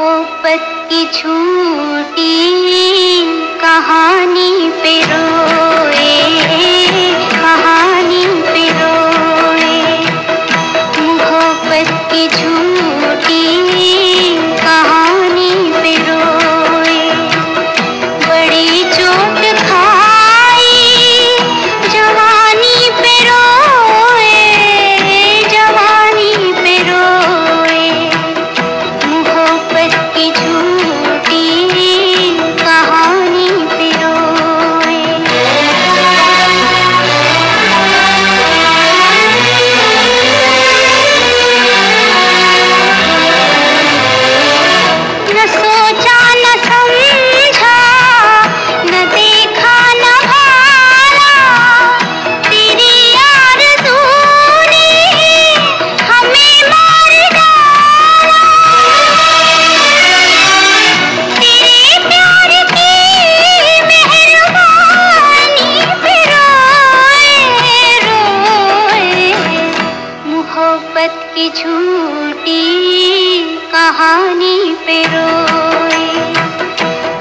मोहब्बत की झूठी कहानी। की झूठी कहानी पे रोए।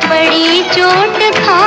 बड़ी चोट खा